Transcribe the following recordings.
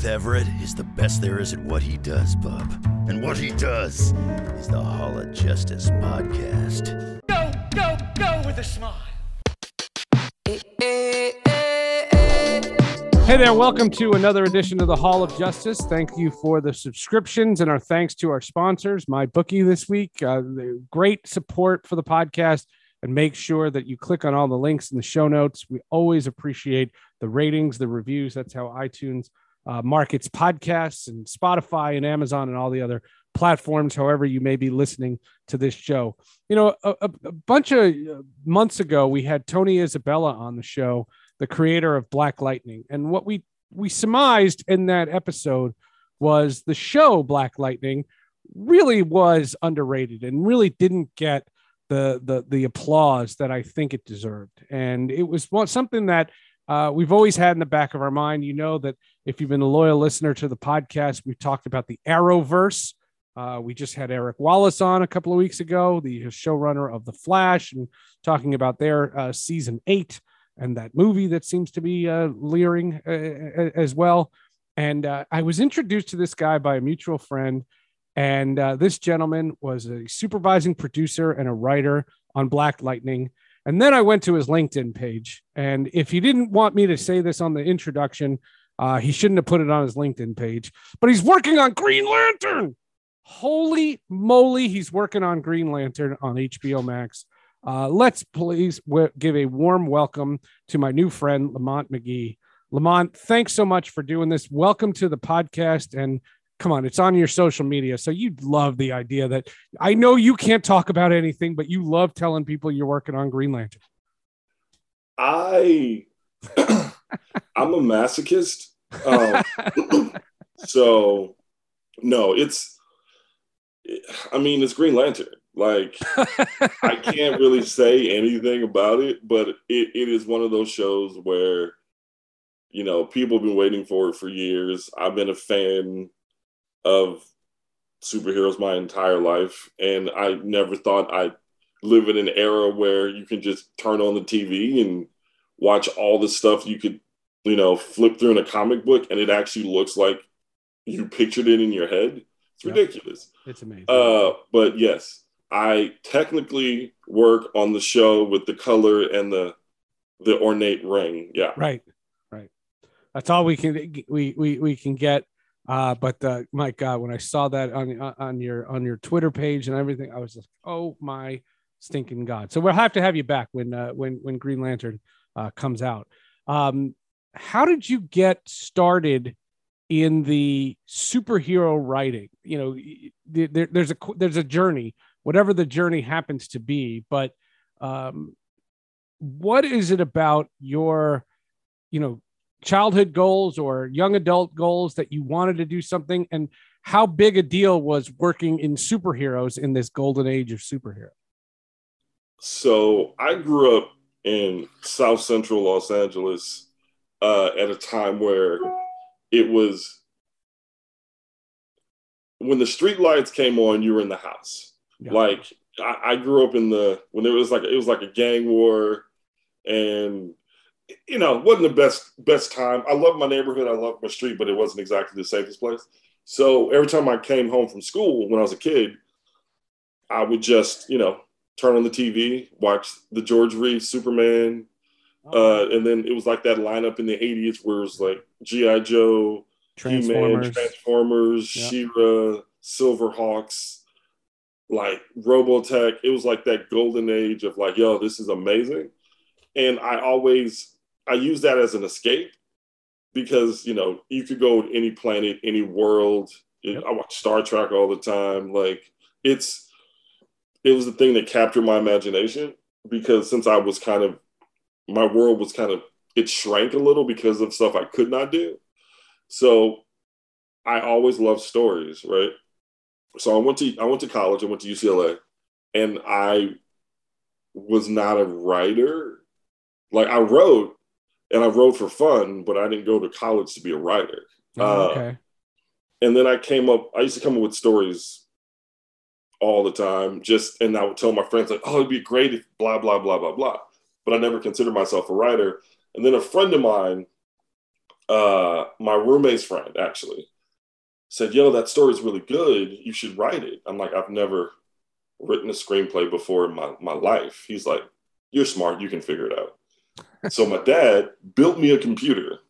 Seth Everett is the best there is at what he does, bub. And what he does is the Hall of Justice podcast. Go, go, go with a smile. Hey there, welcome to another edition of the Hall of Justice. Thank you for the subscriptions and our thanks to our sponsors, MyBookie this week. Uh, great support for the podcast and make sure that you click on all the links in the show notes. We always appreciate the ratings, the reviews. That's how iTunes uh, markets podcasts and Spotify and Amazon and all the other platforms, however you may be listening to this show. You know, a, a, bunch of uh, months ago, we had Tony Isabella on the show, the creator of Black Lightning. And what we, we surmised in that episode was the show Black Lightning really was underrated and really didn't get the the the applause that I think it deserved. And it was something that uh, we've always had in the back of our mind. You know that if you've been a loyal listener to the podcast, we've talked about the Arrowverse. Uh, we just had Eric Wallace on a couple of weeks ago, the showrunner of The Flash, and talking about their uh, season eight and that movie that seems to be uh, leering uh, as well. And uh, I was introduced to this guy by a mutual friend. And uh, this gentleman was a supervising producer and a writer on Black Lightning. And then I went to his LinkedIn page. And if he didn't want me to say this on the introduction, uh, he shouldn't have put it on his LinkedIn page. But he's working on Green Lantern. Holy moly, he's working on Green Lantern on HBO Max. Uh, let's please w- give a warm welcome to my new friend, Lamont McGee. Lamont, thanks so much for doing this. Welcome to the podcast. And come on, it's on your social media. So you'd love the idea that I know you can't talk about anything, but you love telling people you're working on Green Lantern. I I'm a masochist. Um, so no, it's I mean it's Green Lantern. Like I can't really say anything about it, but it, it is one of those shows where you know people have been waiting for it for years. I've been a fan of superheroes my entire life, and I never thought I'd live in an era where you can just turn on the TV and watch all the stuff you could, you know, flip through in a comic book, and it actually looks like you pictured it in your head. It's Yep. ridiculous. It's amazing. Uh, but yes, I technically work on the show with the color and the the ornate ring. Yeah. right, right. That's all we can we we we can get. Uh, but uh, my God, when I saw that on on your on your Twitter page and everything, I was like, oh my stinking God! So we'll have to have you back when uh, when when Green Lantern uh, comes out. Um, how did you get started in the superhero writing? You know, there, there's a there's a journey, whatever the journey happens to be. But um, what is it about your, you know, childhood goals or young adult goals that you wanted to do something, and how big a deal was working in superheroes in this golden age of superhero? So I grew up in South Central Los Angeles uh, at a time where it was when the street lights came on, you were in the house. Yeah. Like I, I grew up in the when it was like it was like a gang war, and you know wasn't the best best time. I love my neighborhood, I love my street, but it wasn't exactly the safest place. So every time I came home from school when I was a kid, I would just you know turn on the TV, watch the George Reeves Superman, uh, and then it was like that lineup in the 80s where it was like G.I. Joe, He-Man, Transformers. Transformers, Yeah. She-Ra, Silverhawks, like Robotech. It was like that golden age of like, yo, this is amazing. and I always I use that as an escape because you know you could go to any planet, any world. Yep. I watch Star Trek all the time. Like it's it was the thing that captured my imagination because since I was kind of my world was kind of it shrank a little because of stuff I could not do. So I always loved stories, right? So I went to I went to college, I went to UCLA, and I was not a writer. Like I wrote and I wrote for fun, but I didn't go to college to be a writer. Oh, Uh, okay. and then I came up, I used to come up with stories all the time, just and I would tell my friends, like, oh, it'd be great if blah, blah, blah, blah, blah. But I never considered myself a writer. And then a friend of mine, uh, my roommate's friend actually, said, Yo, that story's really good. You should write it. I'm like, I've never written a screenplay before in my, my life. He's like, You're smart, you can figure it out. so my dad built me a computer.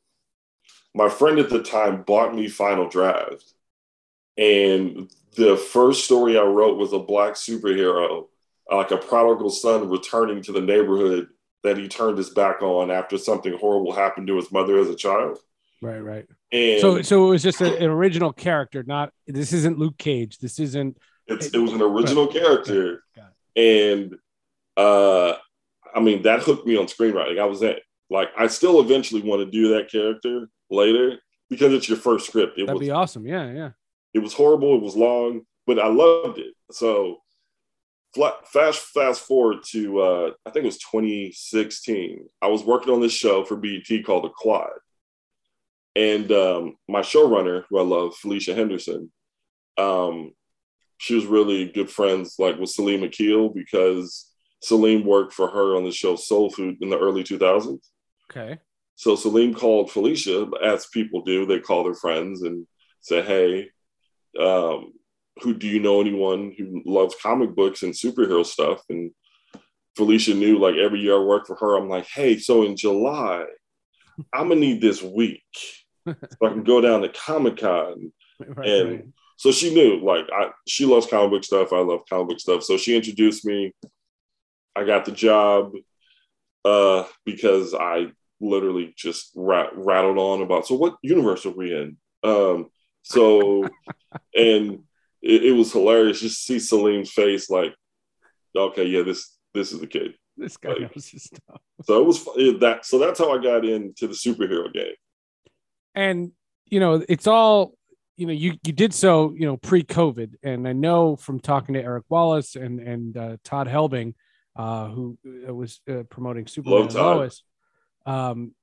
My friend at the time bought me Final Draft. And the first story I wrote was a black superhero, like a prodigal son returning to the neighborhood that he turned his back on after something horrible happened to his mother as a child. Right, right. And So, so it was just a, an original character. Not this isn't Luke Cage. This isn't. it's, it was an original character. And uh, I mean, that hooked me on screenwriting. I was at, like, I still eventually want to do that character later because it's your first script. It That'd was be awesome. Yeah, yeah. it was horrible. It was long, but I loved it. So fast fast forward to uh, I think it was 2016. I was working on this show for BET called The Quad, and um, my showrunner, who I love, Felicia Henderson, um, she was really good friends like with Salim Akil because Salim worked for her on the show Soul Food in the early 2000s. Okay. So Salim called Felicia, as people do. They call their friends and say, "Hey, um, who do you know anyone who loves comic books and superhero stuff?" And Felicia knew, like every year I work for her, I'm like, "Hey, so in July, I'm gonna need this week so I can go down to Comic Con." Right, And right. so she knew, like, I she loves comic book stuff. I love comic book stuff. So she introduced me. I got the job uh, because I literally just rat- rattled on about. So what universe are we in? Um, so and it, it was hilarious just to see Salim's face, like, okay, yeah, this this is the kid. This guy like- knows his stuff. So it was it, that. So that's how I got into the superhero game. and you know it's all you know you you did so you know pre-covid and i know from talking to eric wallace and and uh, todd helbing uh who uh, was uh, promoting superman lois um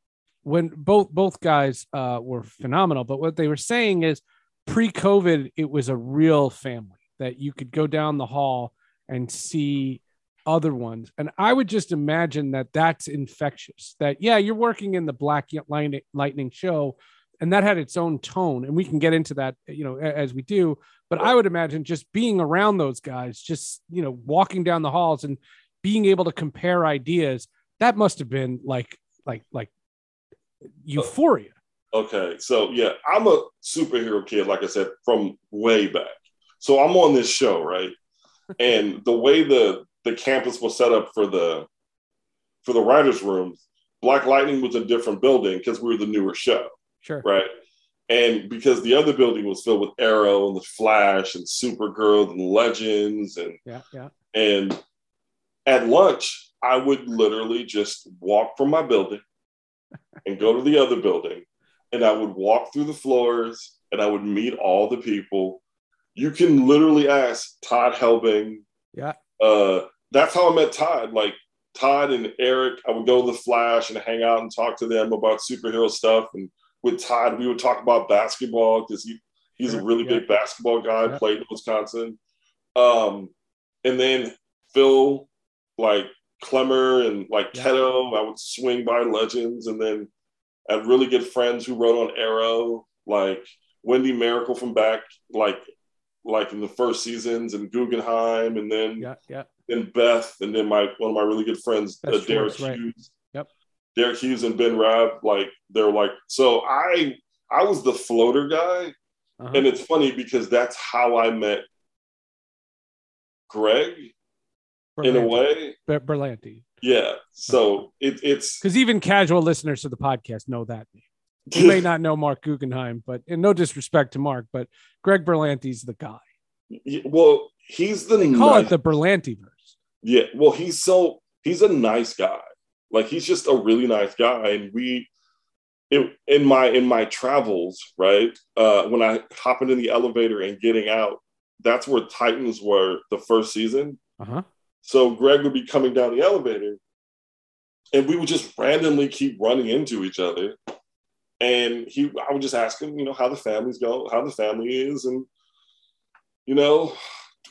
when both both guys uh were phenomenal but what they were saying is pre-covid it was a real family that you could go down the hall and see other ones. And i would just imagine that that's infectious that yeah you're working in the black lightning, lightning show and that had its own tone and we can get into that you know as we do. But i would imagine just being around those guys just you know walking down the halls and being able to compare ideas that must have been like like like oh, euphoria Okay, so yeah, I'm a superhero kid, like I said, from way back. So I'm on this show, right? And the way the the campus was set up for the for the writers' rooms, Black Lightning was a different building because we were the newer show, sure right? And because the other building was filled with Arrow and the Flash and Supergirl and Legends and yeah yeah and at lunch, I would literally just walk from my building and go to the other building. And I would walk through the floors and I would meet all the people. You can literally ask Todd Helbing. yeah Uh, that's how I met Todd. Like Todd and Eric, I would go to the Flash and hang out and talk to them about superhero stuff. And with Todd, we would talk about basketball because he, he's a really yeah. big basketball guy, Yeah. played in Wisconsin. Um, and then Phil, like Klemmer and like Yeah. Keto, I would swing by Legends, and then I had really good friends who wrote on Arrow, like Wendy Mericle from back, like like in the first seasons, and Guggenheim, and then yeah yeah then Beth, and then my one of my really good friends, uh, Deric right. Hughes. Yep. Deric Hughes and Ben Raab, like they're like so. I I was the floater guy, uh-huh. and it's funny because that's how I met Greg. In a way. Ber- Berlanti. Yeah. So it, it's Because even casual listeners to the podcast know that name. You may not know Marc Guggenheim, but and no disrespect to Marc, but Greg Berlanti's the guy. well, he's the They call nice- it the Berlantiverse. Yeah, well, he's so he's a nice guy. Like he's just a really nice guy, and we, it, in my in my travels, right? Uh, when I hop in the elevator and getting out, that's where Titans were the first season. Uh huh. So Greg would be coming down the elevator, and we would just randomly keep running into each other. And he, I would just ask him, you know, how the family's go, how the family is, and you know,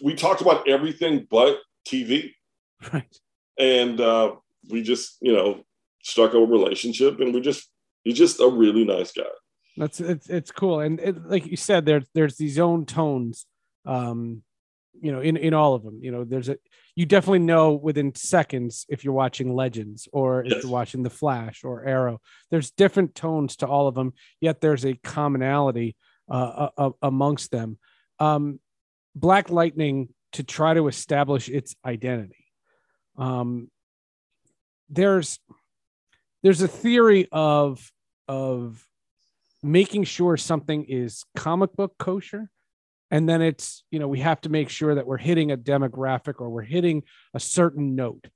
we talked about everything but TV Right. and uh, we just you know struck a relationship and we just he's just a really nice guy That's it's it's cool, and it, like you said, there's there's these own tones, um, you know, in in all of them. You know, there's a you definitely know within seconds if you're watching Legends or if you're watching The Flash or Arrow. There's different tones to all of them, yet there's a commonality uh, uh, amongst them. Um, Black Lightning to try to establish its identity. Um, there's there's a theory of of making sure something is comic book kosher and then it's you know we have to make sure that we're hitting a demographic or we're hitting a certain note.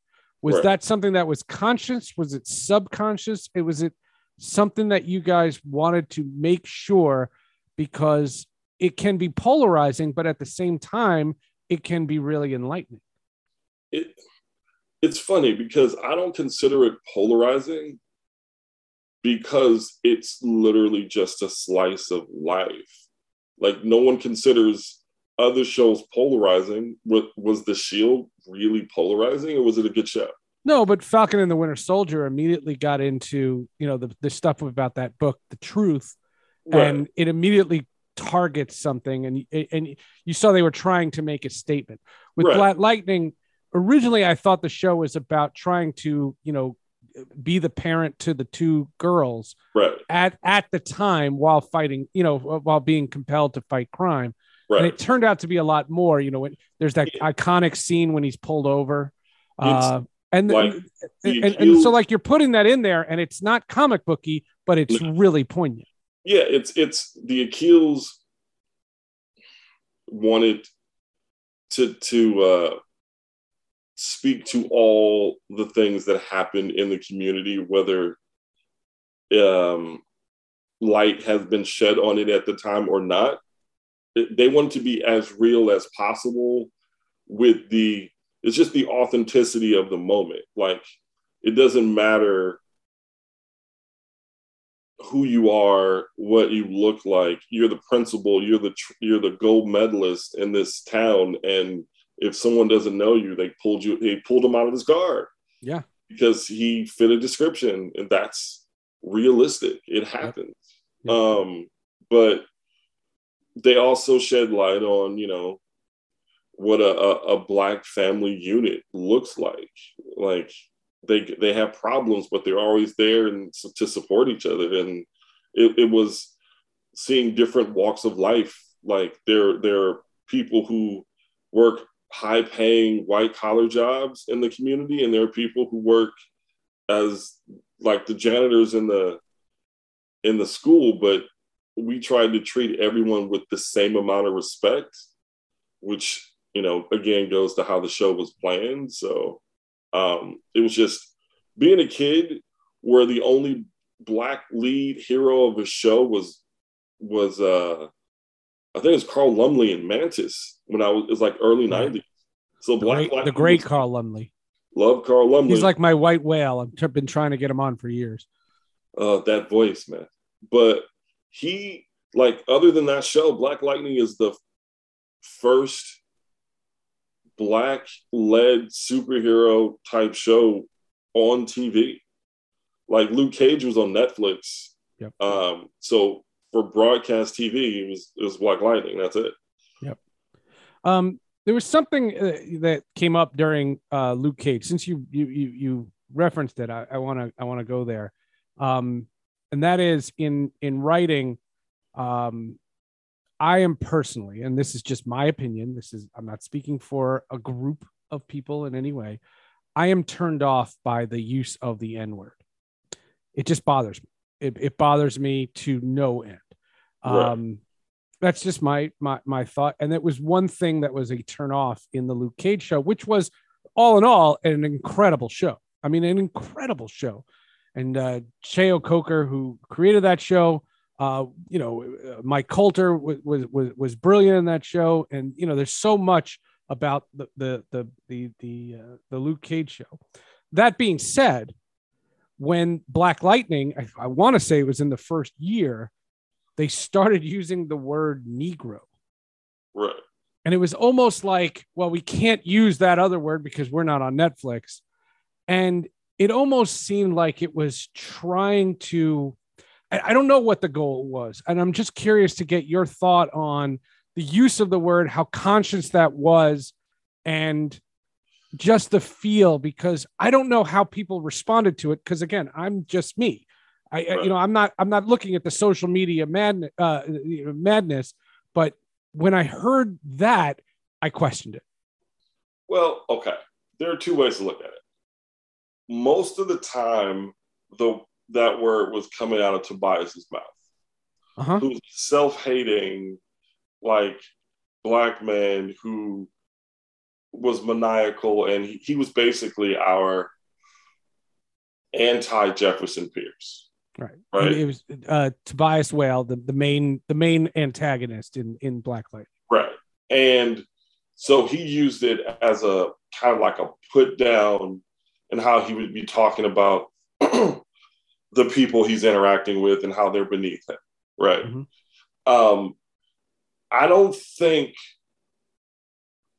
Was Right. that something that was conscious? Was it subconscious? It was it something that you guys wanted to make sure because it can be polarizing but at the same time it can be really enlightening? It it's funny because i don't consider it polarizing because it's literally just a slice of life like no one considers other shows polarizing What was the shield really polarizing or was it a good show No, but Falcon and the Winter Soldier immediately got into you know the the stuff about that book, The Truth, and it immediately targets something, and and you saw they were trying to make a statement with Right. Black Lightning. Originally, I thought the show was about trying to you know be the parent to the two girls right. at at the time while fighting you know while being compelled to fight crime. And it turned out to be a lot more you know when there's that iconic scene when he's pulled over uh, and, like and, and, and so like you're putting that in there and it's not comic booky but it's really poignant. Yeah it's it's the Akils wanted to to uh speak to all the things that happened in the community whether um light has been shed on it at the time or not they want to be as real as possible with the it's just the authenticity of the moment like it doesn't matter who you are, what you look like. You're the principal. You're the you're the gold medalist in this town, and if someone doesn't know you, they pulled you. They pulled him out of his car. Yeah. because he fit a description, and that's realistic. It happens. Yep. Um, but they also shed light on you know what a, a, a black family unit looks like. Like they they have problems, but they're always there and to support each other. And it, it was seeing different walks of life. Like there there are people who work high paying white collar jobs in the community, and there are people who work as like the janitors in the in the school, but we tried to treat everyone with the same amount of respect, which you know again goes to how the show was planned. So um, it was just being a kid where the only black lead hero of a show was was uh I think it was Carl Lumbly in Mantis when I was it was like early Right. '90s. So the Black great, the great carl lumbly love Carl Lumbly. he's like my white whale i've been trying to get him on for years uh, that voice, man. But he, like, other than that show, Black Lightning is the first black led superhero type show on TV. Like Luke Cage was on Netflix. Yep. Um, so for broadcast TV, it was it was Black Lightning. That's it. Yep. Um, there was something uh, that came up during uh, Luke Cage. Since you you you, you referenced it, I want to I want to go there, um, and that is in in writing. Um, I am personally, and this is just my opinion. This is I'm not speaking for a group of people in any way, I am turned off by the use of the N word. It just bothers me. It, it bothers me to no end. Right. Um, that's just my my my thought. And that was one thing that was a turn off in the Luke Cage show, which was all in all an incredible show. I mean, an incredible show. And uh, Cheo Coker, who created that show, uh, you know, uh, Mike Colter was, was was was brilliant in that show. And you know, there's so much about the the the the the, uh, the Luke Cage show. That being said, when Black Lightning, I, I want to say it was in the first year, they started using the word Negro. Right. And it was almost like, well, we can't use that other word because we're not on Netflix. And it almost seemed like it was trying to, I, I don't know what the goal was. And I'm just curious to get your thought on the use of the word, how conscious that was, and just the feel, because I don't know how people responded to it. Because again, I'm just me. I, I- you know, I'm not, I'm not looking at the social media madness, uh, madness, but when I heard that, I questioned it. Well, okay. There are two ways to look at it. Most of the time, the that word was coming out of Tobias's mouth, Uh-huh. who's self-hating, like black man who was maniacal, and he, he was basically our anti-Jefferson Pierce. Right. Right. It was uh, Tobias Whale, the, the main the main antagonist in in Blacklight. Right. And so he used it as a kind of like a put down and how he would be talking about the people he's interacting with and how they're beneath him. Right. Mhm. Um, I don't think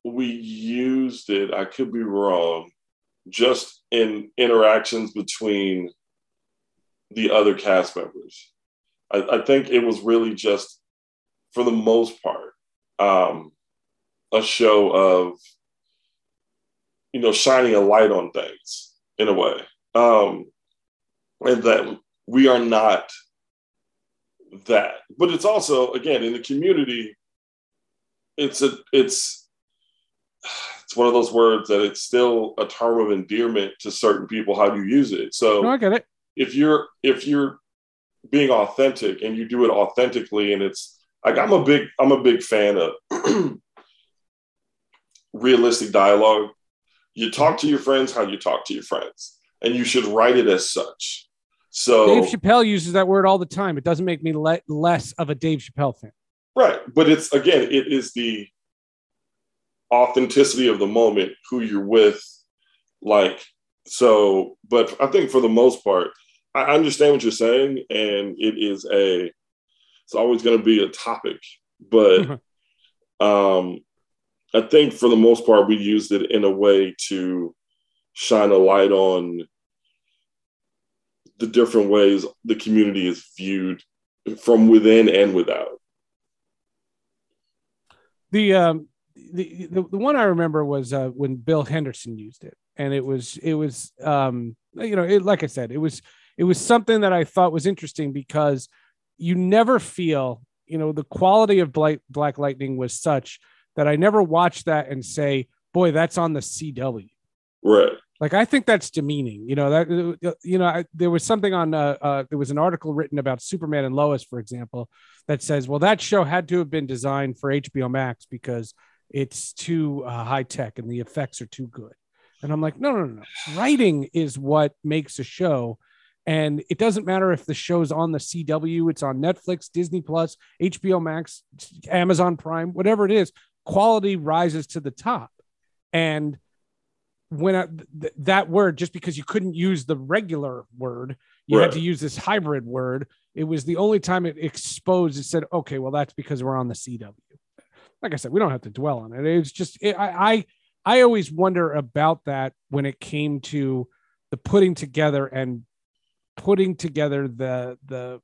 we used it, I could be wrong, just in interactions between the other cast members. I, I think it was really just, for the most part, um, a show of you know shining a light on things in a way um, and that we are not that but it's also again in the community it's a it's it's one of those words that it's still a term of endearment to certain people how do you use it so No, I get it. if you're if you're being authentic and you do it authentically and it's like I'm a big I'm a big fan of realistic dialogue. You talk to your friends how you talk to your friends, and you should write it as such. So Dave Chappelle uses that word all the time. It doesn't make me le- less of a Dave Chappelle fan. right, but it's again, it is the authenticity of the moment, who you're with, like so. But I think for the most part, I understand what you're saying, and it is a it's always going to be a topic, but um, I think for the most part, we used it in a way to shine a light on the different ways the community is viewed from within and without. The um the the, the one I remember was uh, when Bill Henderson used it, and it was it was um you know it, like I said it was it was something that I thought was interesting because you never feel you know the quality of Black Black Lightning was such that I never watched that and say boy that's on the CW. Right. like i think that's demeaning you know that you know I, there was something on uh, uh there was an article written about superman and lois for example that says well that show had to have been designed for hbo max because it's too uh, high tech and the effects are too good. And i'm like no no no no. Writing is what makes a show. And it doesn't matter if the show's on the cw it's on netflix disney plus hbo max amazon prime whatever it is quality rises to the top. And when I, th- that word just because you couldn't use the regular word you had to use this hybrid word it was the only time it exposed it said okay well that's because we're on the cw like i said we don't have to dwell on it it's just it, I, I i always wonder about that when it came to the putting together and putting together the the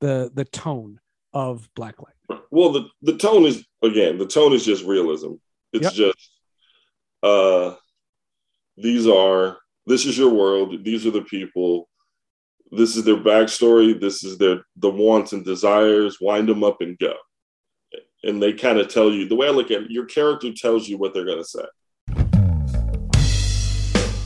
the the tone of black light Well, the, the tone is again, the tone is just realism. It's Yep. just uh these are this is your world, these are the people, this is their backstory, this is their the wants and desires, wind them up and go. And they kind of tell you the way I look at it, your character tells you what they're gonna say.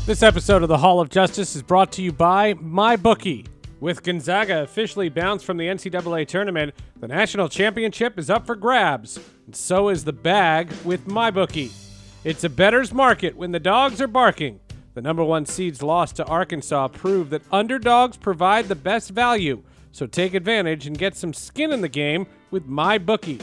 This episode of the Hall of Justice is brought to you by MyBookie. With Gonzaga officially bounced from the NCAA tournament, the national championship is up for grabs, and so is the bag with MyBookie. It's a bettor's market when the dogs are barking. The number one seeds lost to Arkansas prove that underdogs provide the best value, so take advantage and get some skin in the game with MyBookie.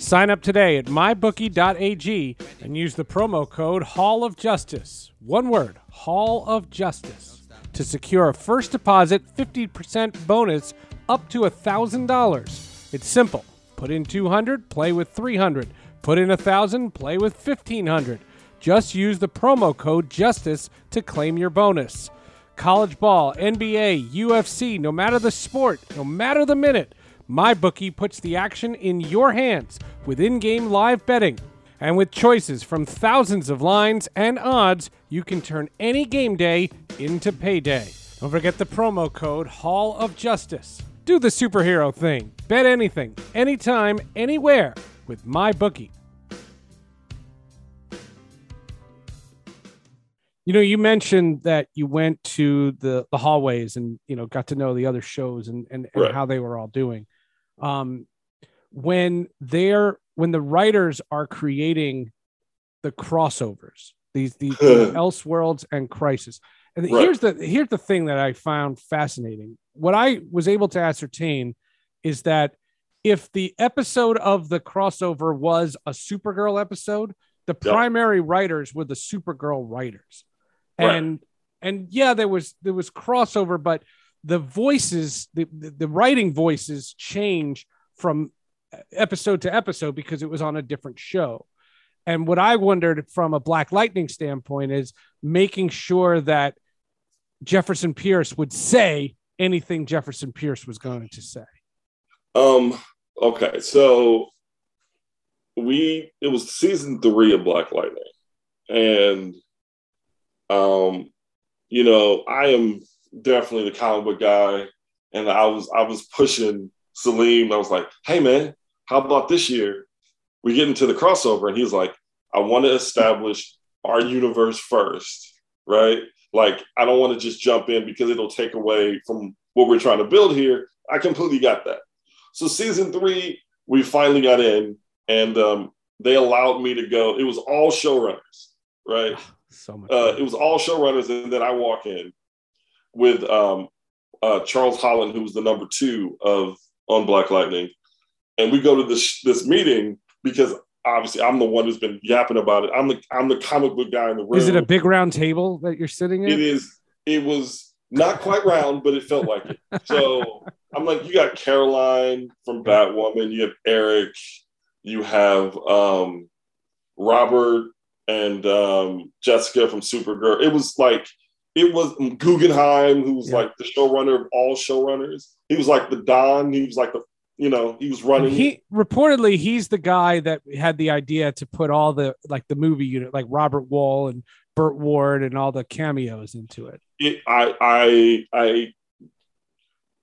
Sign up today at mybookie.ag and use the promo code Hall of Justice. One word, Hall of Justice, to secure a first deposit 50% bonus up to $1,000. It's simple. Put in 200, play with 300. Put in 1000, play with 1500. Just use the promo code JUSTICE to claim your bonus. College ball, NBA, UFC, no matter the sport, no matter the minute, MyBookie puts the action in your hands with in game live betting. And with choices from thousands of lines and odds, you can turn any game day into payday. Don't forget the promo code Hall of Justice. Do the superhero thing. Bet anything, anytime, anywhere with MyBookie. You know, you mentioned that you went to the, the hallways and you know got to know the other shows and and, and Right. how they were all doing. Um, when they're when the writers are creating the crossovers, these these Elseworlds and Crisis, and Right. here's the here's the thing that I found fascinating. What I was able to ascertain is that if the episode of the crossover was a Supergirl episode, the Yeah. primary writers were the Supergirl writers. Right. And and yeah, there was there was crossover, but the voices, the, the the writing voices change from episode to episode because it was on a different show. And what I wondered from a Black Lightning standpoint is making sure that Jefferson Pierce would say anything Jefferson Pierce was going to say. Um. Okay. So we it was season three of Black Lightning, and um, you know, I am definitely the comic book guy, and I was I was pushing Salim. I was like, "Hey, man, how about this year we get into the crossover?" And he's like, "I want to establish our universe first, right? Like, I don't want to just jump in because it'll take away from what we're trying to build here." I completely got that. So season three, we finally got in, and um, they allowed me to go. It was all showrunners, right? So much. Uh, it was all showrunners, and then I walk in with um, uh, Charles Holland, who was the number two of on Black Lightning, and we go to this this meeting because obviously I'm the one who's been yapping about it. I'm the I'm the comic book guy in the room. is it a big round table that you're sitting in? It is. It was not quite round, but it felt like it. So I'm like, you got Caroline from Batwoman, you have Eric, you have um, Robert and um, Jessica from Supergirl. It was like it was Guggenheim, who was Yeah. like the showrunner of all showrunners. He was like the Don. He was like the you know he was running. he reportedly he's the guy that had the idea to put all the like the movie unit like Robert Wuhl and Burt Ward and all the cameos into it. it, I I I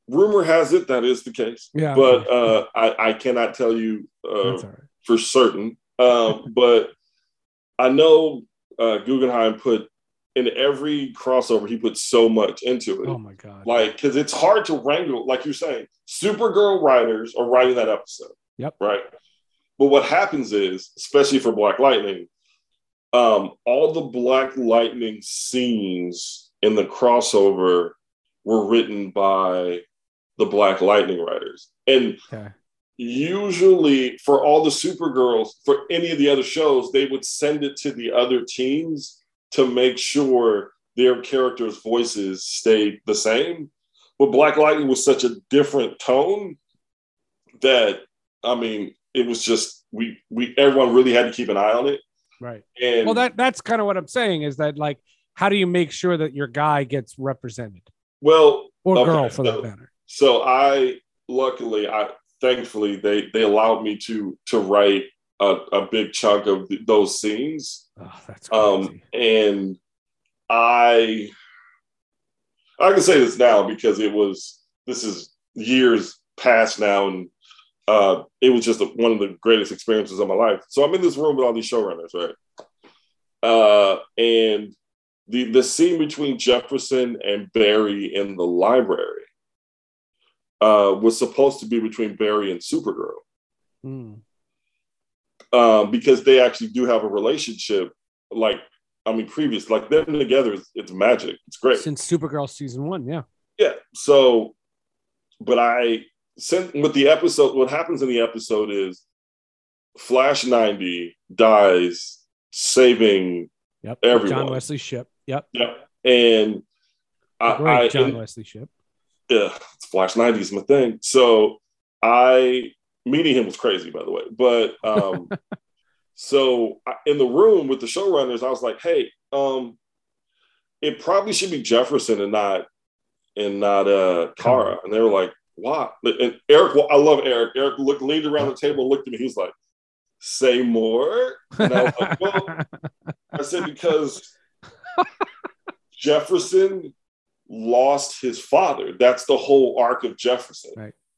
rumor has it that is the case. Yeah, but uh, I, I cannot tell you uh, right. for certain. Um, but I know uh, Guggenheim put in every crossover, he put so much into it. Oh my god. Like, because it's hard to wrangle, like you're saying, Supergirl writers are writing that episode. Yep. Right. But what happens is, especially for Black Lightning, um, all the Black Lightning scenes in the crossover were written by the Black Lightning writers. And Okay. usually for all the Supergirls, for any of the other shows, they would send it to the other teams to make sure their characters' voices stayed the same. But Black Lightning was such a different tone that I mean, it was just we we everyone really had to keep an eye on it. Right. And Well, that that's kind of what I'm saying is that like how do you make sure that your guy gets represented well, or Okay, girl for so- that matter? so I luckily I thankfully they they allowed me to to write a, a big chunk of th- those scenes. Oh, that's Um, and I I can say this now because it was this is years past now, and uh, it was just a, one of the greatest experiences of my life. So I'm in this room with all these showrunners, right? Uh, and the the scene between Jefferson and Barry in the library uh, was supposed to be between Barry and Supergirl Mm. Um, because they actually do have a relationship. Like, I mean, previous, like them together, it's, it's magic. It's great. Since Supergirl season one, yeah. Yeah. So, but I sent with the episode. What happens in the episode is Flash ninety dies, saving Yep. Everyone. John Wesley Shipp. Yep. yeah, and I, Great I John and- Wesley Shipp. yeah, Flash 90 is my thing. So I meeting him was crazy, by the way. But um, so I, in the room with the showrunners, I was like, hey, um, it probably should be Jefferson and not and not uh Kara. And they were like, why? And Eric, well, I love Eric. Eric looked leaned around the table looked at me. He was like, say more. And I was like, well, I said because Jefferson lost his father. That's the whole arc of Jefferson.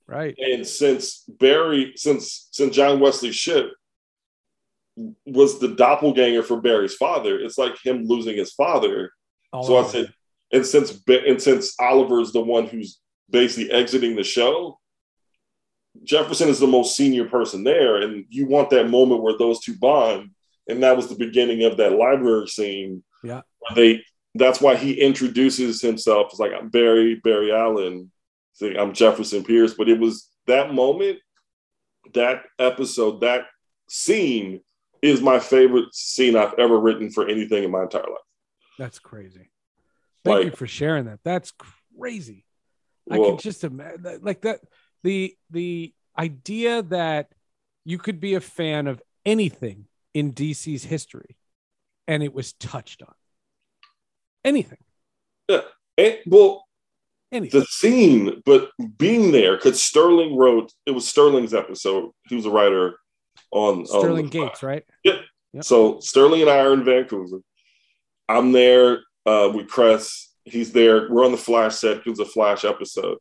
Right. And since Barry, since since John Wesley Shipp was the doppelganger for Barry's father, it's like him losing his father. All so I said, and since and since Oliver's the one who's basically exiting the show, Jefferson is the most senior person there, and you want that moment where those two bond, and that was the beginning of that library scene. Yeah. they that's why he introduces himself as like I'm Barry Barry Allen, saying I'm Jefferson Pierce. But it was that moment, that episode, that scene is my favorite scene I've ever written for anything in my entire life. That's crazy. Thank you Like- for sharing that. That's crazy. I Well- could just imagine like that the the idea that you could be a fan of anything in DC's history and it was touched on. Anything. Yeah. And, well, Anything. the scene, but being there, because Sterling wrote it was Sterling's episode. He was a writer on Sterling on, Gates, right? Yep. So Sterling and I are in Vancouver. I'm there uh, with Cress. He's there. We're on the Flash set. It was a Flash episode,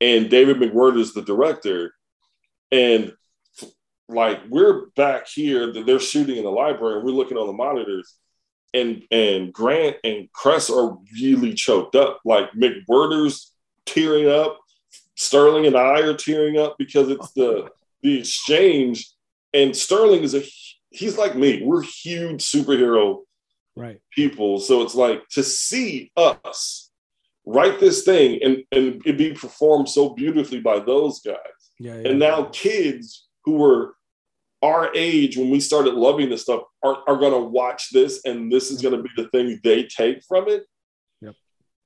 and David McWhirter is the director. And like we're back here, they're shooting in the library, and we're looking on the monitors. And and Grant and Cress are really choked up. Like McWhirter's tearing up. Sterling and I are tearing up because it's the the exchange. And Sterling is a he's like me. We're huge superhero Right. people. So it's like to see us write this thing and, and it be performed so beautifully by those guys. Yeah. yeah. And now kids who were our age when we started loving this stuff are, are going to watch this and this is going to be the thing they take from it. Yep.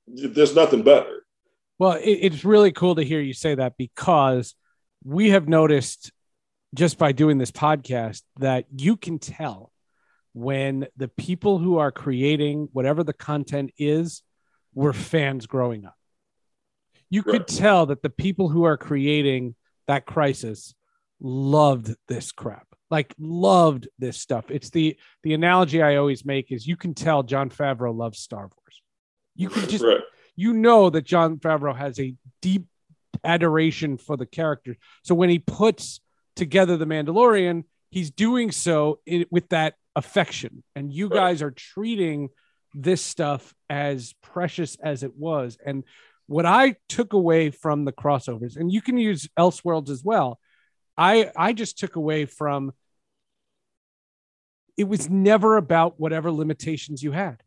There's nothing better. Well, it, it's really cool to hear you say that because we have noticed just by doing this podcast that you can tell when the people who are creating whatever the content is were fans growing up. You could tell that the people who are creating that crisis loved this crap. Like loved this stuff. It's the the analogy I always make is you can tell Jon Favreau loves Star Wars. You can just Right. you know that Jon Favreau has a deep adoration for the character. So when he puts together the Mandalorian, he's doing so i with that affection. And you Right. guys are treating this stuff as precious as it was. And what I took away from the crossovers, and you can use Elseworlds as well. I I just took away from it was never about whatever limitations you had.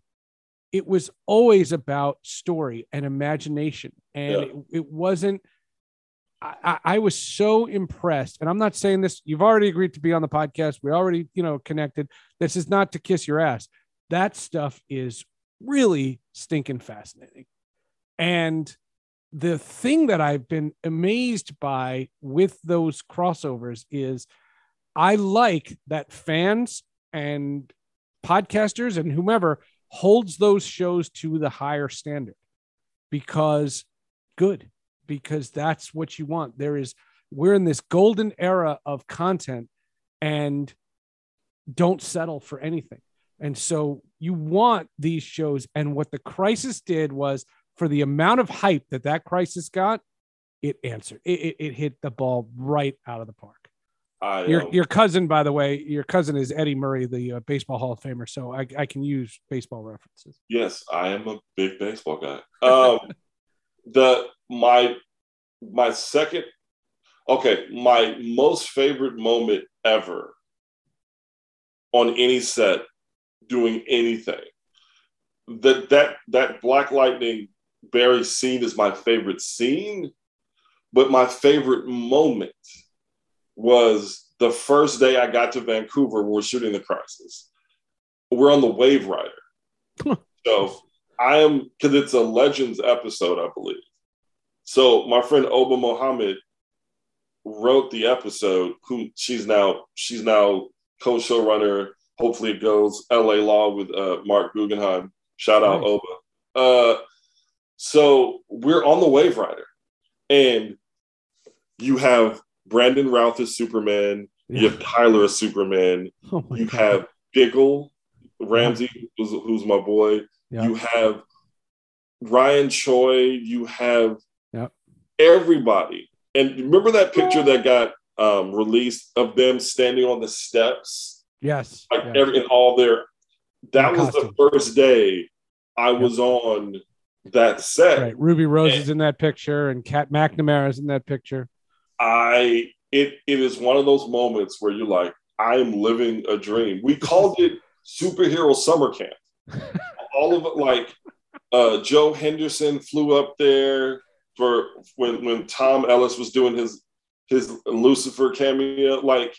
It was always about story and imagination. And Yeah. it, it wasn't I, I I was so impressed. And i'm not saying this you've already agreed to be on the podcast. We already you know connected. This is not to kiss your ass. That stuff is really stinking fascinating. And the thing that i've been amazed by with those crossovers is i like that fans and podcasters and whomever holds those shows to the higher standard because good because that's what you want. There is we're in this golden era of content and don't settle for anything. And so you want these shows. And what the crisis did was for the amount of hype that that crisis got it answered it, it, it hit the ball right out of the park I Your your cousin, by the way, your cousin is Eddie Murray, the uh, baseball Hall of Famer. So I, I can use baseball references. yes, I am a big baseball guy. Um, the my my second, okay, my most favorite moment ever on any set doing anything. That that that Black Lightning Barry scene is my favorite scene, but my favorite moment was the first day I got to Vancouver we're shooting the Crisis. We're on the Waverider. so I am because it's a Legends episode, I believe. So my friend Oba Mohammed wrote the episode. Who she's now she's now co-showrunner. Hopefully it goes L.A. Law with uh, Marc Guggenheim. Shout out Nice. Oba. Uh, so we're on the Waverider, and you have Brandon Routh as Superman. You have Tyler as Superman. Oh You God. have Biggle Ramsey, who's, who's my boy. Yeah. You have Ryan Choi. You have Yep. everybody. And remember that picture that got um, released of them standing on the steps, yes. like yeah. every in all their. That was costume. the first day I was on that set. right. Ruby Rose is in that picture, and Kat McNamara is in that picture. I it it is one of those moments where you're like, I am living a dream. We called it superhero summer camp. All of it like uh Joe Henderson flew up there for when when Tom Ellis was doing his his Lucifer cameo. Like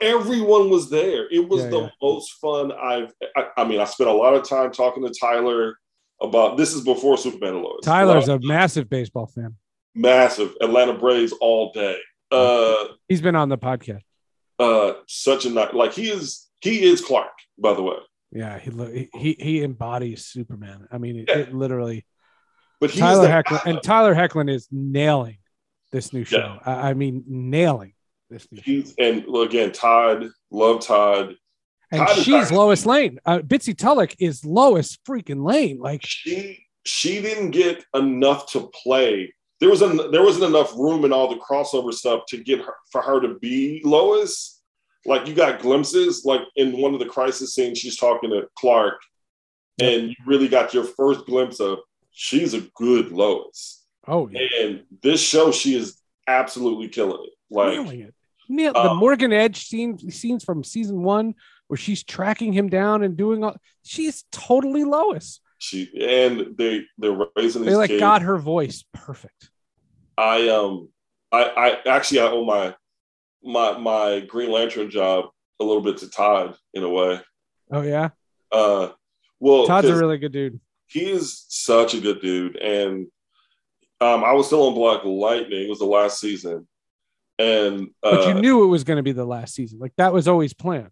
everyone was there. It was Yeah, the yeah. most fun I've I, I mean, I spent a lot of time talking to Tyler about this is before Superman and Lois. Tyler's a massive baseball fan. massive Atlanta Braves all day. Uh He's been on the podcast. uh such a nice like he is he is Clark, by the way. Yeah, he lo- he he- embodies Superman. I mean, it, Yeah. it literally. But Tyler Hoechlin and Tyler Hoechlin is nailing this new show. Yeah. I, I mean, nailing this new show. and again, Todd, love Todd. And Todd she's Lois Lane. Uh, Bitsie Tulloch is Lois freaking Lane. Like, She she didn't get enough to play. There was an, there wasn't enough room in all the crossover stuff to get her for her to be Lois. Like you got glimpses, like in one of the crisis scenes, she's talking to Clark, and you really got your first glimpse of she's a good Lois. oh, yeah. And this show, she is absolutely killing it. Like nailing it. Nail, the uh, Morgan Edge scenes, scenes from season one where she's tracking him down and doing all. She's totally Lois. she and they they're raising They like kids. got her voice perfect. I um I I actually I owe my my my Green Lantern job a little bit to Todd in a way. Oh yeah, Uh well Todd's a really good dude. he is such a good dude and um I was still on Black Lightning, it was the last season. And uh But you knew it was going to be the last season. Like that was always planned.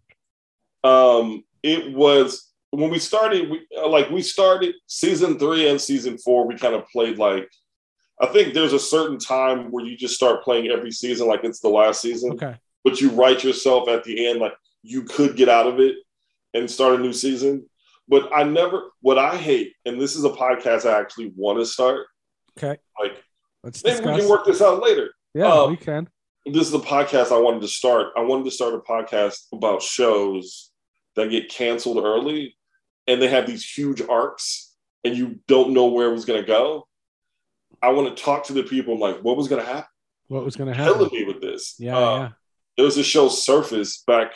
Um it was when we started we uh, like we started season 3 and season 4 we kind of played like I think there's a certain time where you just start playing every season like it's the last season. Okay. but you write yourself at the end like you could get out of it and start a new season. But I never, what I hate, and this is a podcast I actually want to start. Okay. Like Let's maybe discuss. we can work this out later. yeah, uh, we can. This is a podcast I wanted to start. I wanted to start a podcast about shows that get canceled early and they have these huge arcs and you don't know where it was going to go. I want to talk to the people. I'm like, what was going to happen? What was going to happen? Killing me with this. Yeah, Uh, yeah. there was a show Surface back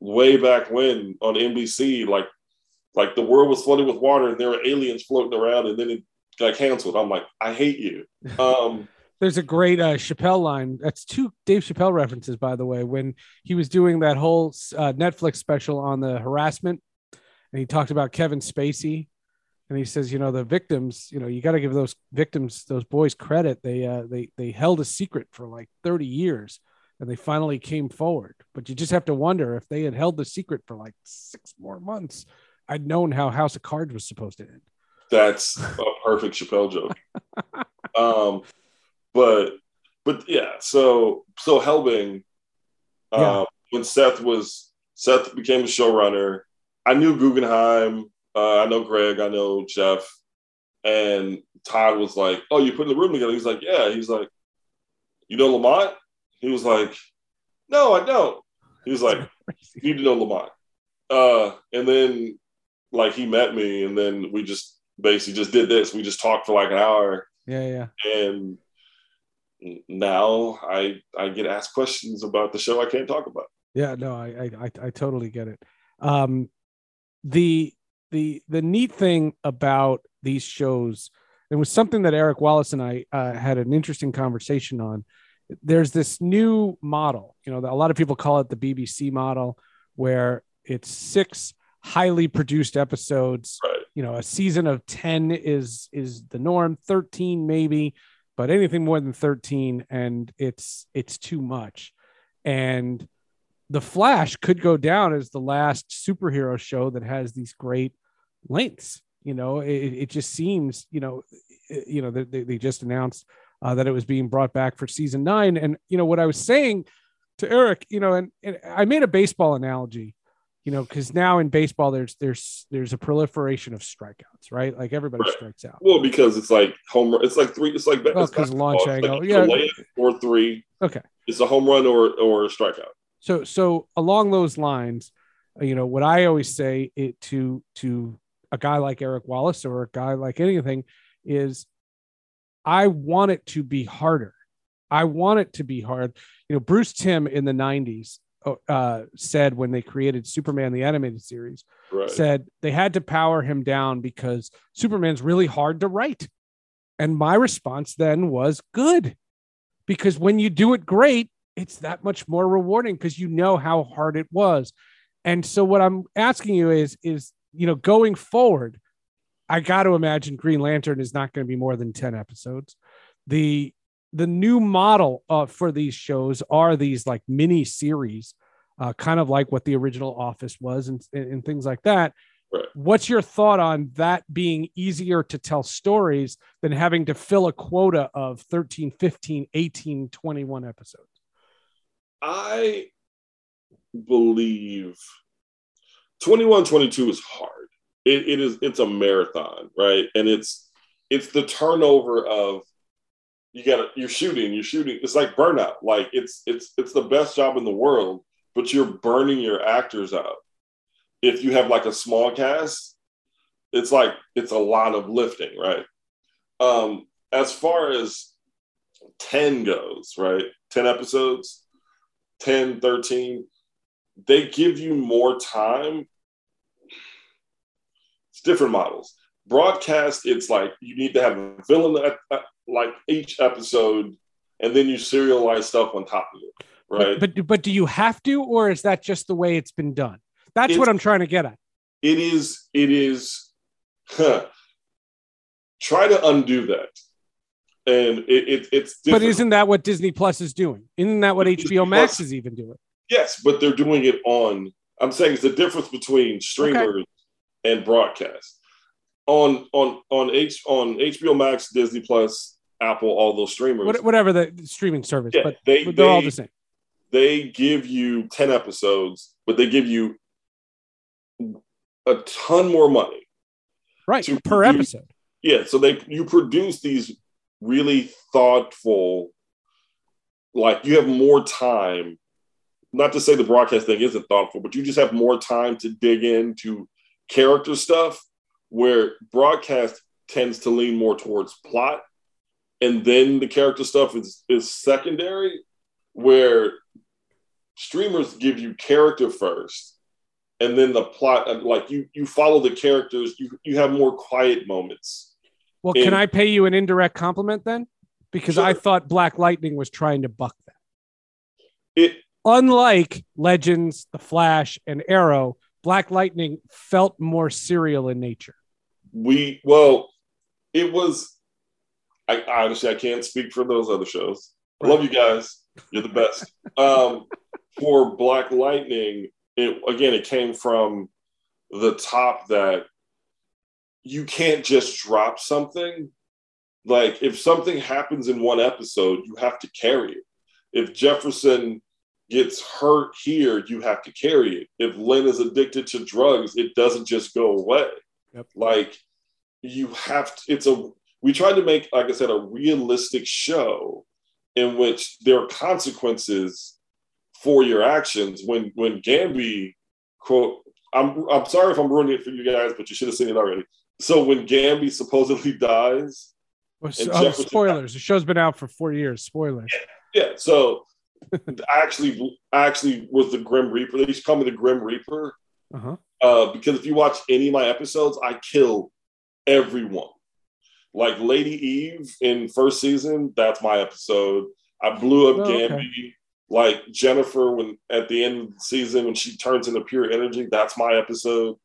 way back when on NBC, like like the world was flooded with water and there were aliens floating around and then it got canceled. I'm like, I hate you. Um There's a great uh, Chappelle line. That's two Dave Chappelle references, by the way. When he was doing that whole uh, Netflix special on the harassment, and he talked about Kevin Spacey, and he says, you know, the victims, you know, you got to give those victims, those boys, credit. They uh, they they held a secret for like 30 years, and they finally came forward. But you just have to wonder if they had held the secret for like six more months, I'd known how House of Cards was supposed to end. that's a perfect Chappelle joke. um but but yeah, so so Helbing uh, Yeah. when Seth was Seth became a showrunner, I knew Guggenheim, uh, I know Greg, I know Jeff, and Todd was like, "Oh, you putting the room together?" He's like, "Yeah." He's like, "You know Lamont?" He was like, No, I don't. He was like, You need to know Lamont. Uh, and then like he met me and then we just basically just did this. We just talked for like an hour. Yeah, yeah. And now I I get asked questions about the show I can't talk about. Yeah, no, I I I totally get it. Um, the the the neat thing about these shows, it was something that Eric Wallace and I uh, had an interesting conversation on. There's this new model, you know, a lot of people call it the BBC model, where it's six highly produced episodes. Right. You know, a season of 10 is is the norm, 13 maybe, but anything more than 13 and it's it's too much. And the Flash could go down as the last superhero show that has these great lengths. You know, it, it just seems, you know, you know, they, they just announced uh, that it was being brought back for season nine. And, you know, what I was saying to Eric, you know, and, and I made a baseball analogy you know, because now in baseball there's there's there's a proliferation of strikeouts, right? Like everybody right. strikes out. Well, because it's like home run. It's like three. It's like because launch angle. Like yeah, or three. Okay, it's a home run or or a strikeout. So so along those lines, uh, you know, what I always say it to to a guy like Eric Wallace or a guy like anything is, I want it to be harder. I want it to be hard. You know, Bruce Timm in the '90s uh, said when they created Superman the animated series, right. said they had to power him down because Superman's really hard to write. And my response then was good, because when you do it great, it's that much more rewarding because you know how hard it was. And so what I'm asking you is, is you know, going forward, I got to imagine Green Lantern is not going to be more than 10 episodes. The the new model uh, for these shows are these like mini series, uh, kind of like what the original Office was, and, and things like that. Right. What's your thought on that being easier to tell stories than having to fill a quota of 13, 15, 18, 21 episodes? I believe 21, 22 is hard. It, it is, it's a marathon, right? And it's, it's the turnover of you got you're shooting, you're shooting. It's like burnout. Like it's it's it's the best job in the world, but you're burning your actors out. If you have like a small cast, it's like it's a lot of lifting, right? Um, as far as 10 goes, right? 10 episodes, 10, 13, they give you more time. It's different models. Broadcast, it's like you need to have a villain at, like each episode, and then you serialize stuff on top of it, right? But but, but do you have to, or is that just the way it's been done? That's it's, what I'm trying to get at. It is. It is. Huh, try to undo that, and it, it it's. Different. But isn't that what Disney Plus is doing? Isn't that what Disney HBO Max Plus, is even doing? Yes, but they're doing it on. I'm saying it's the difference between streamers okay. and broadcast on on on H on HBO Max, Disney Plus, Apple, all those streamers, what, whatever the streaming service, yeah, but, they, but they're they, all the same. They give you ten episodes, but they give you a ton more money, right, per produce, episode. Yeah, so they you produce these really thoughtful, like you have more time. Not to say the broadcast thing isn't thoughtful, but you just have more time to dig into character stuff where broadcast tends to lean more towards plot and then the character stuff is is secondary where streamers give you character first and then the plot like you you follow the characters you you have more quiet moments well and, can i pay you an indirect compliment then because sure. i thought black lightning was trying to buck that it unlike legends the flash and arrow black lightning felt more serial in nature we well, it was. I honestly I can't speak for those other shows. I love you guys. You're the best. um, for Black Lightning, it again it came from the top that you can't just drop something. Like if something happens in one episode, you have to carry it. If Jefferson gets hurt here, you have to carry it. If Lynn is addicted to drugs, it doesn't just go away. Yep. Like you have to, it's a, we tried to make, like I said, a realistic show in which there are consequences for your actions. When when Gambi quote, I'm I'm sorry if I'm ruining it for you guys, but you should have seen it already. So when Gambi supposedly dies, Well, And oh, spoilers. The show's been out for four years. Spoilers. yeah. So I actually I actually was the Grim Reaper. They used to call me the Grim Reaper Uh-huh. uh, because if you watch any of my episodes, I kill everyone. Like Lady Eve in first season, that's my episode. I blew up Oh, okay. Like Jennifer, when at the end of the season when she turns into pure energy, that's my episode.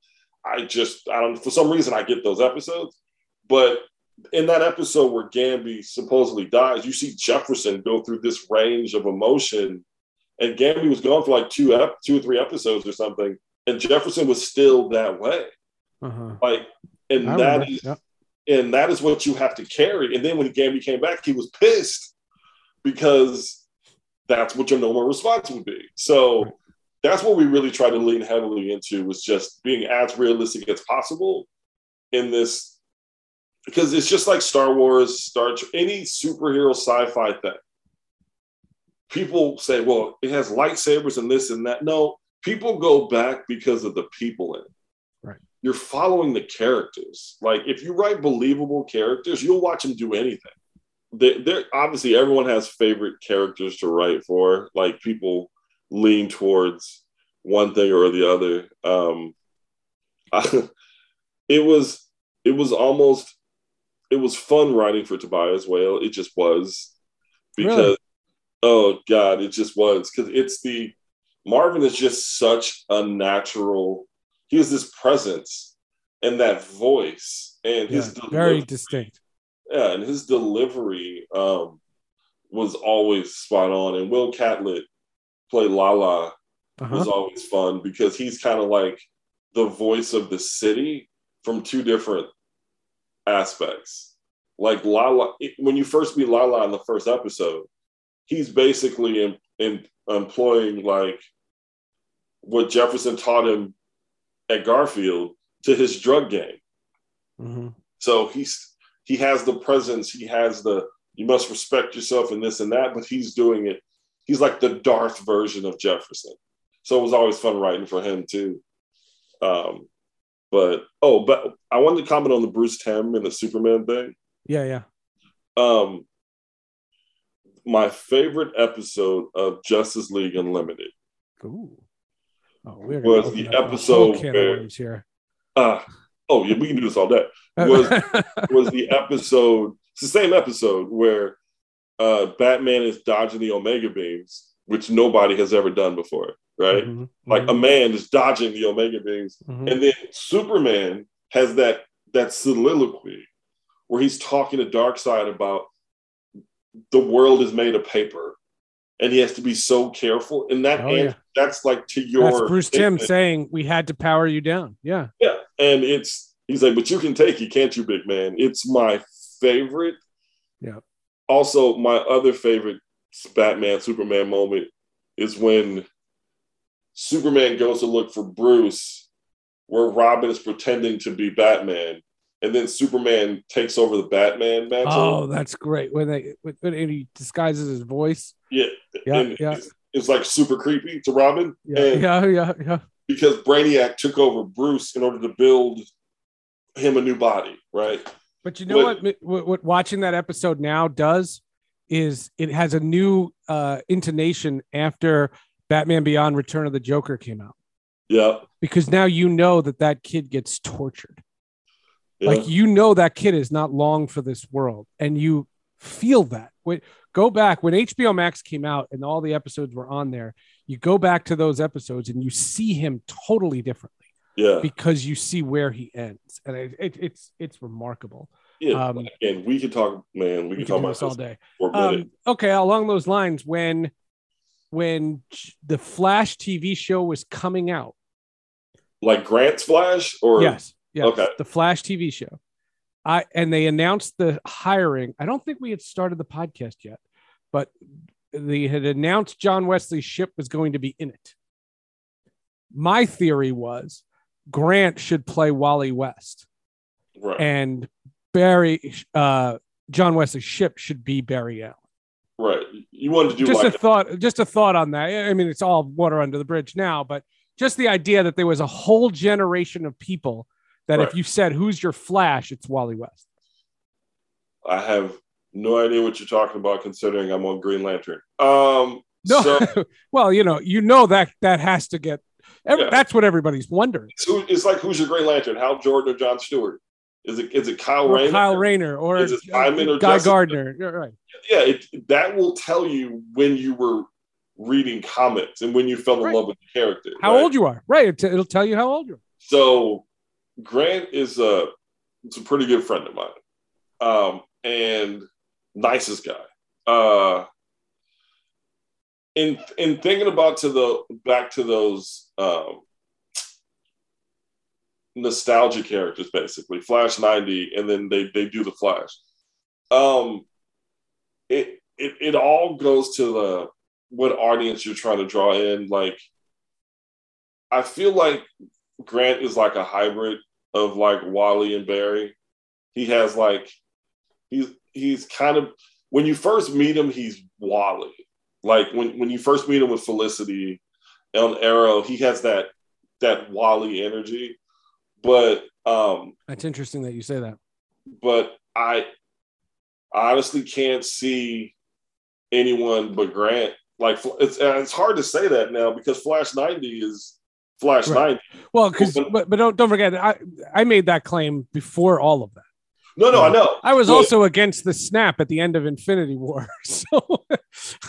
I just I don't for some reason I get those episodes, but in that episode where Gambi supposedly dies, you see Jefferson go through this range of emotion, and Gambi was gone for like two ep- two or three episodes or something, and Jefferson was still that way. Uh-huh. Like, and I that remember. is. And that is what you have to carry. And then when Gambi came back, he was pissed because that's what your normal response would be. So that's what we really try to lean heavily into was just being as realistic as possible in this because it's just like Star Wars, Star Trek, any superhero sci-fi thing. People say, well, it has lightsabers and this and that. No, people go back because of the people in it. You're following the characters. Like if you write believable characters, you'll watch them do anything. They, they're obviously everyone has favorite characters to write for. Like people lean towards one thing or the other. Um, I, it was it was almost it was fun writing for Tobias Whale. It just was because Really? oh god, it just was because it's the Marvin is just such a natural. He has this presence and that voice and Yeah, his very delivery- distinct. yeah, and his delivery um, was always spot on. And Will Catlett play Lala Uh-huh. was always fun because he's kind of like the voice of the city from two different aspects. Like Lala, when you first meet Lala in the first episode, he's basically in, in employing like what Jefferson taught him at Garfield to his drug gang. Mhm. So he's he has the presence, he has the you must respect yourself and this and that, but he's doing it. He's like the Darth version of Jefferson. So it was always fun writing for him too. Um, but oh, but I wanted to comment on the Bruce Timm and the Superman thing. Yeah, yeah. Um, my favorite episode of Justice League Unlimited Ooh. Oh, we're Was the a episode where- here. uh oh yeah, we can do this all day. Was was the episode it's the same episode where uh Batman is dodging the Omega beams, which nobody has ever done before, right? Mhm, Like a mhm, man is dodging the Omega beams. mhm. And then Superman has that that soliloquy where he's talking to Darkseid about the world is made of paper and he has to be so careful. And that Oh, yeah. that's like to your That's Bruce Timm saying we had to power you down. Yeah. Yeah. And it's he's like, but you can take it, can't you, big man? It's my favorite. Yeah. Also, my other favorite Batman Superman moment is when Superman goes to look for Bruce, where Robin is pretending to be Batman, and then Superman takes over the Batman mantle. Oh, that's great. When they when he disguises his voice. Yeah. Yeah, and yeah, It's, it's like super creepy to Robin. yeah, and yeah, yeah, yeah. because Brainiac took over Bruce in order to build him a new body, right? But you know But- what, what? What watching that episode now does is it has a new uh, intonation after Batman Beyond: Return of the Joker came out Yeah. because now you know that that kid gets tortured. yeah. Like you know that kid is not long for this world, and you feel that. Go back when HBO Max came out and all the episodes were on there. You go back to those episodes and you see him totally differently yeah. because you see where he ends, and it, it, it's it's remarkable. Yeah, Um, and we could talk, man. We, We can can talk about this all day. for a minute. Um, okay, along those lines, when when the Flash TV show was coming out, like Grant's Flash, or yes, yes, Okay. the Flash TV show, I and they announced the hiring. I don't think we had started the podcast yet, but they had announced John Wesley Shipp was going to be in it. My theory was Grant should play Wally West, right, and Barry, uh, John Wesley Shipp should be Barry Allen. Right. You wanted to do just like a thought just a thought on that i mean it's all water under the bridge now but just the idea that there was a whole generation of people that if you said who's your flash it's wally west I have no idea what you're talking about considering I'm on Green Lantern. Um no so well you know you know that that has to get every, Yeah. that's what everybody's wondering it's, who, it's like who's your Green Lantern? Hal Jordan or John Stewart? Is it is it Kyle or Rayner? kyle rayner or Is it Simon or guy Jessica? gardner You're right Yeah, it, that will tell you when you were reading comics and when you fell in Right. love with the character. how right? old you are right it it'll tell you how old you are So Grant is a it's a pretty good friend of mine, um, and nicest guy. Uh, in in thinking about to the back to those um, nostalgia characters, basically Flash ninety, and then they they do the Flash. Um, it it it all goes to the what audience you're trying to draw in. Like, I feel like Grant is like a hybrid of like Wally and Barry. He has like he's he's kind of when you first meet him, he's Wally. Like when when you first meet him with Felicity on Arrow, he has that that Wally energy. But um that's interesting that you say that but I honestly can't see anyone but Grant. Like it's it's hard to say that now because Flash 90 is Flash Right. 90. well because but, but don't don't forget i i made that claim before all of that No, no, I know. I was But- also against the snap at the end of Infinity War. So,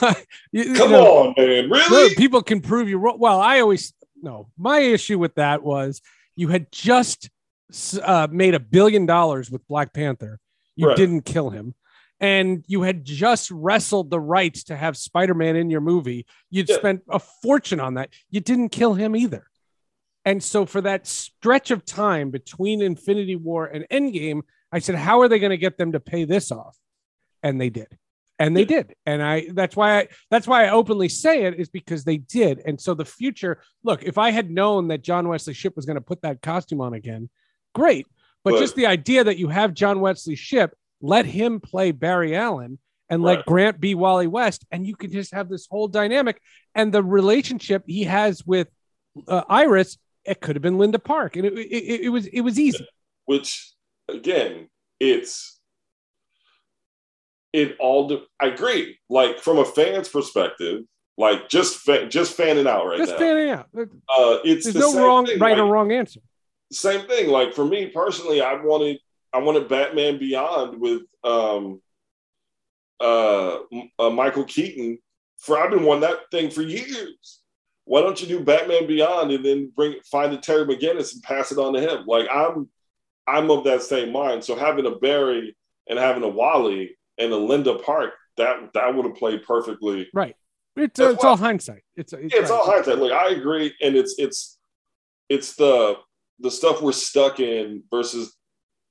you- you Come know, on, man. Really? people can prove you wrong. Well, I always no. My issue with that was you had just uh, made a billion dollars with Black Panther. You Right. didn't kill him. And you had just wrestled the rights to have Spider Man in your movie. You'd Yeah. spent a fortune on that. You didn't kill him either. And so, for that stretch of time between Infinity War and Endgame, I said, how are they going to get them to pay this off? And they did. And they did. And I that's why I that's why I openly say it is because they did. And so the future, look, if I had known that John Wesley Shipp was going to put that costume on again, great. But, But- just the idea that you have John Wesley Shipp, let him play Barry Allen and let Grant be Wally West, and you can just have this whole dynamic and the relationship he has with uh, Iris. It could have been Linda Park, and it, it, it was it was easy. Which again, it's it all de- I agree. Like from a fan's perspective, like just fa- just fanning out right Just now. fanning out. There's uh it's the no same wrong, thing. right like, or wrong answer. same thing. Like for me personally, I wanted I wanted Batman Beyond with um uh, uh Michael Keaton. For I've been wanting that thing for years. Why don't you do Batman Beyond and then bring find a Terry McGinnis and pass it on to him? Like I'm I'm of that same mind. So having a Barry and having a Wally and a Linda Park, that that would have played perfectly Right. It's, That's it's all hindsight. It's, it's, yeah, it's right. all hindsight. Look, I agree, and it's it's it's the the stuff we're stuck in versus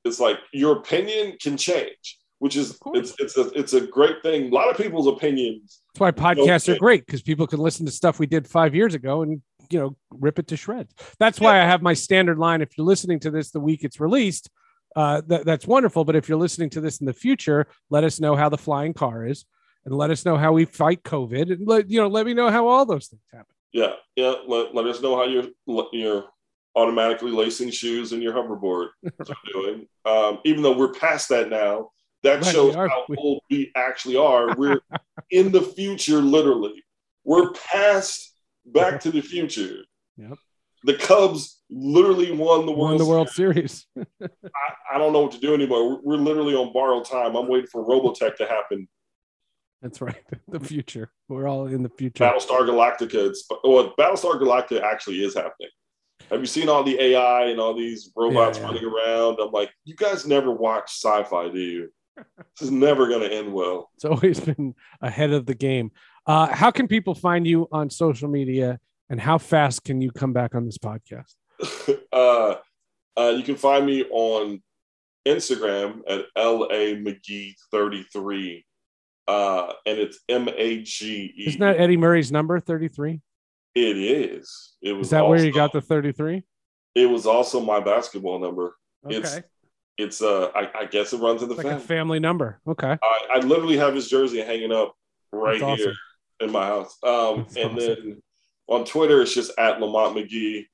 it's like your opinion can change, which is it's it's a it's a great thing. A lot of people's opinions, That's why podcasts are great because people can listen to stuff we did five years ago and you know rip it to shreds. That's why I have my standard line. If you're listening to this the week it's released, uh, that, that's wonderful. But if you're listening to this in the future, let us know how the flying car is, and let us know how we fight COVID, and let you know let me know how all those things happen. yeah, yeah. Let, let us know how you're you're automatically lacing shoes in your hoverboard are doing. Um, even though we're past that now, that Right, shows how old we actually are. We're in the future, literally. We're past Back to the Future. Yep. The Cubs literally won the Won World the World Series. I, I don't know what to do anymore. We're, we're literally on borrowed time. I'm waiting for Robotech to happen. That's right. The future. We're all in the future. Battlestar Galactica. It's, oh, well, Battlestar Galactica actually is happening. Have you seen all the AI and all these robots Yeah, yeah. running around? I'm like, you guys never watch sci-fi, do you? This is never going to end well. It's always been ahead of the game. Uh, how can people find you on social media, and how fast can you come back on this podcast? uh, uh, you can find me on Instagram at LA Magee 33. Uh, and it's M A G E. Isn't that Eddie Murray's number, 33? It is. It was Is that where you got the 33? It was also my basketball number. Okay. It's- It's uh, I, I guess it runs in the like a family. family number. Okay. I, I literally have his jersey hanging up right That's here in my house. Um, and then on Twitter, it's just at Lamont Magee,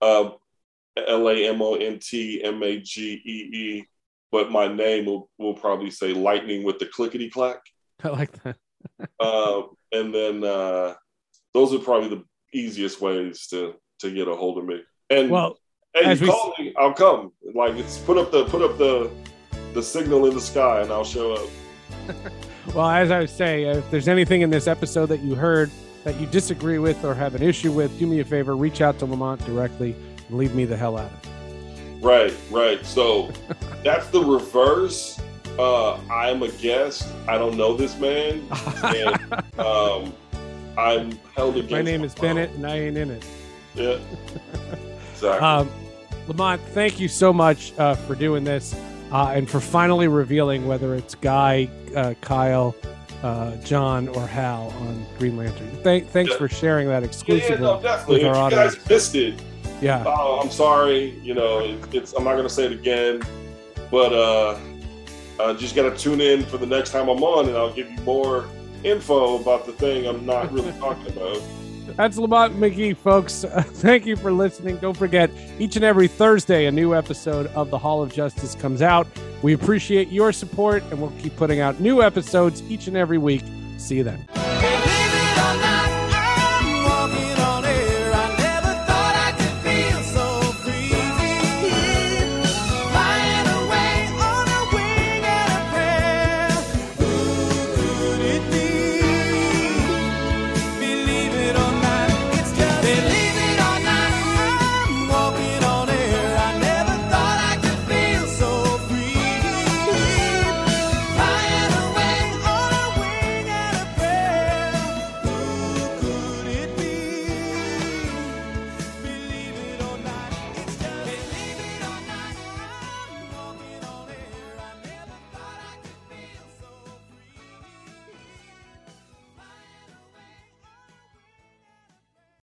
uh, L A M O N T M A G E E. But my name will, will probably say Lightning with the clickety clack. I like that. Um, and then uh, those are probably the easiest ways to to get a hold of me. And Well, hey, you we- call me, I'll come. Like it's put up the put up the the signal in the sky, and I'll show up. Well, as I was saying, if there's anything in this episode that you heard that you disagree with or have an issue with, do me a favor, reach out to Lamont directly and leave me the hell out of it. Right, right. So that's the reverse. Uh, I'm a guest. I don't know this man, and um, I'm held against. My name is will. Bennett, and I ain't in it. Yeah, exactly. Um, Lamont, thank you so much uh, for doing this uh, and for finally revealing whether it's Guy, uh, Kyle, uh, John, or Hal on Green Lantern. Thank, thanks for sharing that yeah, yeah, exclusively. no, definitely. with If our you guys audience. missed it, Yeah. oh, I'm sorry. You know, it, it's. I'm not gonna say it again, but uh, uh, just gotta tune in for the next time I'm on, and I'll give you more info about the thing I'm not really talking about. That's Lamont Magee, folks. Uh, thank you for listening. Don't forget, each and every Thursday, a new episode of the Hall of Justice comes out. We appreciate your support, and we'll keep putting out new episodes each and every week. See you then.